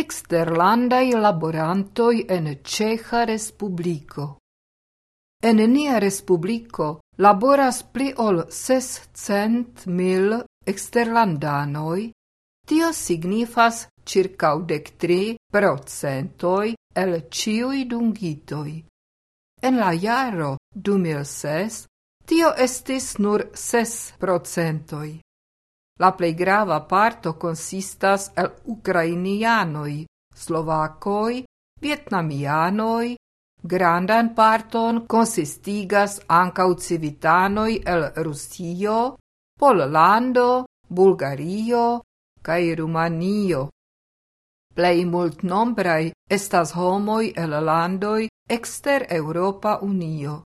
exterlandai laborantoi en Ceja Respublico. En nia Respublico laboras pli ol ses cent mil exterlandanoi, tio signifas circa dec tri procentoi el ciui dungitoi. En la jaro 2006 tio estis nur ses procentoi. La plei grava parto consistas el ucrainianoi, slovakoj, vietnamianoi, grandan parton consistigas ancau civitanoi el Rusio, Pollando, Bulgario cae Rumanio. Plei mult nombrai estas homoj el landoj ekster Europa Unio.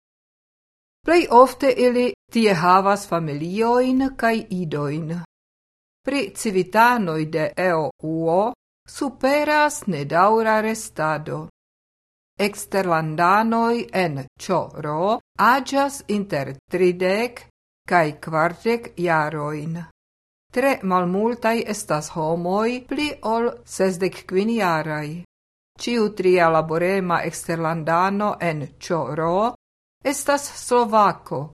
Plei ofte ili tie havas familioin cae idoin. Precivitanoj de eo uo superas nedaura restado. Eksterlandanoj en Ĉoro aĝas inter tridek kaj kvartek yaroin. Tre malmultai estas homoi pli ol sesdek kvin. Ciu tria laborema exterlandano en Čoro estas Slovako,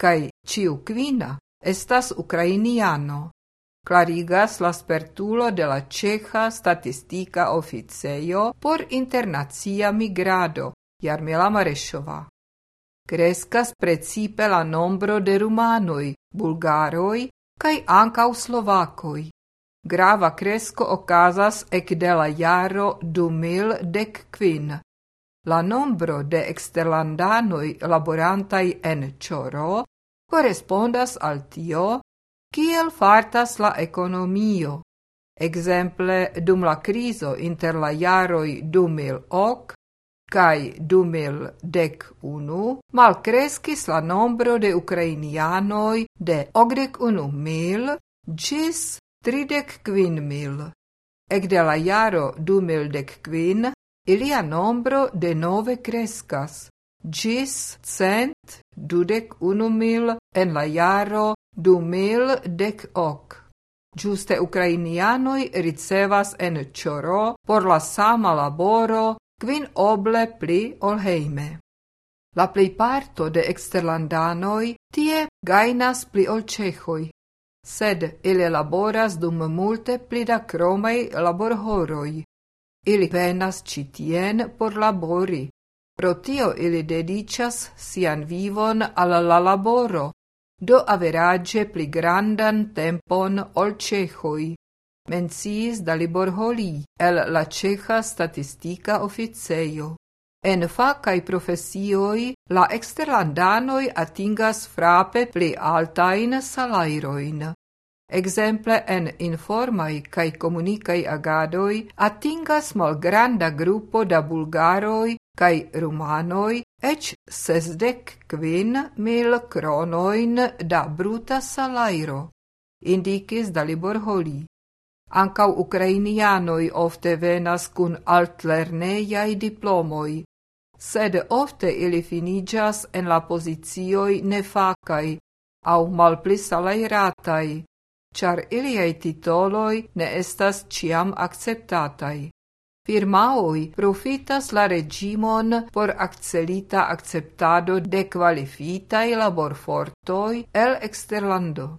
kaj ciu kvina estas Ukrainiano. clarigas la spertulo de la Ceja Statistika Oficejo por Internazia migrado, Jarmila Marešova. Crescas precipe la nombro de rumanoi, bulgaroi, cae ancau slovakoj. Grava cresco ocasas ec de la jaro du mil dec quin. La nombro de exterlandanoi laborantai en Cioro correspondas al tio Kiel fartas la economio? Exemple, dum la criso inter la jaroi 2008 kaj 2011 malkreskis la nombro de ucrainianoi de 81.000 gis 35.000. Ec de la jaro 2015 ilia nombro de nove crescas, gis cent dudek mil en la jaro du mil dec hoc. Giuste Ucrainianoi ricevas en Cioro por la sama laboro quin oble pli ol heime. La plejparto de exterlandanoi tie gainas pli ol cehoi, sed ili laboras dum multe pli da cromei laborhoroi. Ili venas citien por labori. Pro tio ili dedicas sian vivon al la laboro, do average pli grandan tempon ol cehoi, menciis Dalibor Holi el la ceha statistica officeio. En facai profesioi la exterlandanoi atingas frape pli altain salairoin. Exemple en informai cae comunicai agadoi atingas malgranda gruppo da bulgaroi kai rumanoi ec sesdec quin mil cronoin da bruta salairo, indicis Dalibor Holi. Ancau ucrainianoi ofte venas cun altlerneiai diplomoi, sed ofte ili finigas en la posizioi nefacai au malpli salairatai, char iliei titoloi ne estas ciam acceptatai firmaoi profitas la regimon por accelita acceptado de qualifitai laborfortoi el exterlando.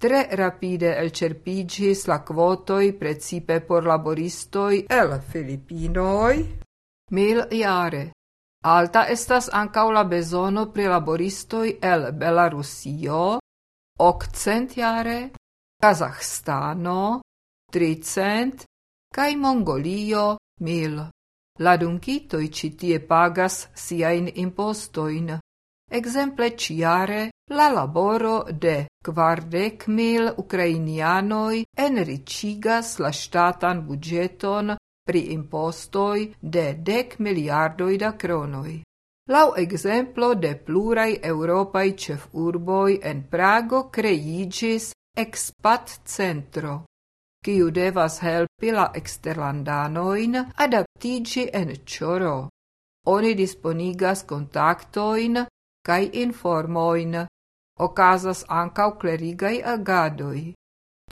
Tre rapide elcerpigis la quotoi precipe por laboristoi el Filipinoi. Mil iare. Alta estas ancau la bezono pri laboristoi el Belarusio, okcentjare, Kazahstano, tricent, cae Mongolio mil. La duncitoi citie pagas siain impostoin. Exemple ciare, la laboro de quardec mil ucrainianoi enricigas la statan budgeton pri impostoi de dec miliardoi da cronoi. Lau exemplo de plurai europai cef urboi en Prago creigis expat centro kiu devas helpi la exterlandanoin adaptigi en ĉoro. Oni disponigas contactoin kai informoin. Okazas ancau clerigai agadoi.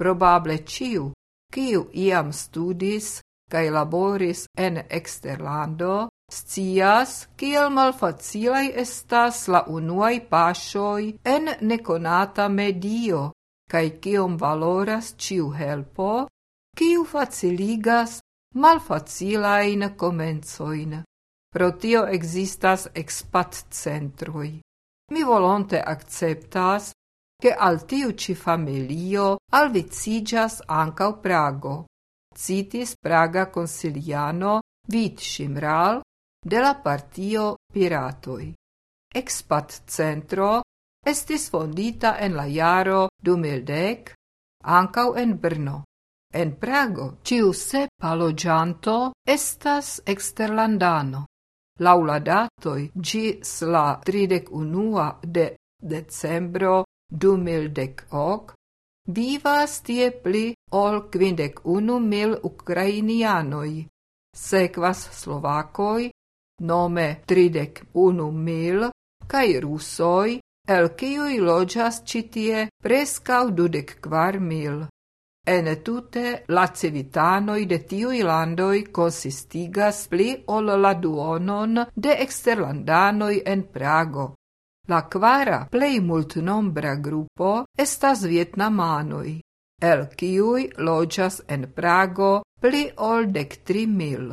Probable ciu, kiu iam studis cae laboris en exterlando, scias kiel malfacilai estas la unuai paŝoj en nekonata medio cae cium valoras ciu helpo, ciu faciligas malfacilain comenzoin. Pro tio existas expat centroi. Mi volonte acceptas che al tiu ci familio alvicigas ancau Prago. Citis Praga consiliano Vit Shimral de la partio Piratoi. Expat centro estis fondita en la jaro 2010 ancau en Brno. En Prago ciu sepa logianto estas exterlandano. Laula datoi gis la 31 de decembro 2010 vivas tie pli ol quindec unu mil ukrainianoi. Sekvas Slovakoi, nome tridec unu mil, kai Rusoi, el kiui loĝas citie prescau 24 mil. En tute la civitanoi de tiui landoi consistigas pli ol la duonon de exterlandanoi en Prago. La quara plei multnombra gruppo estas vietnamanoi, el kiui loĝas en Prago pli ol dek tri mil.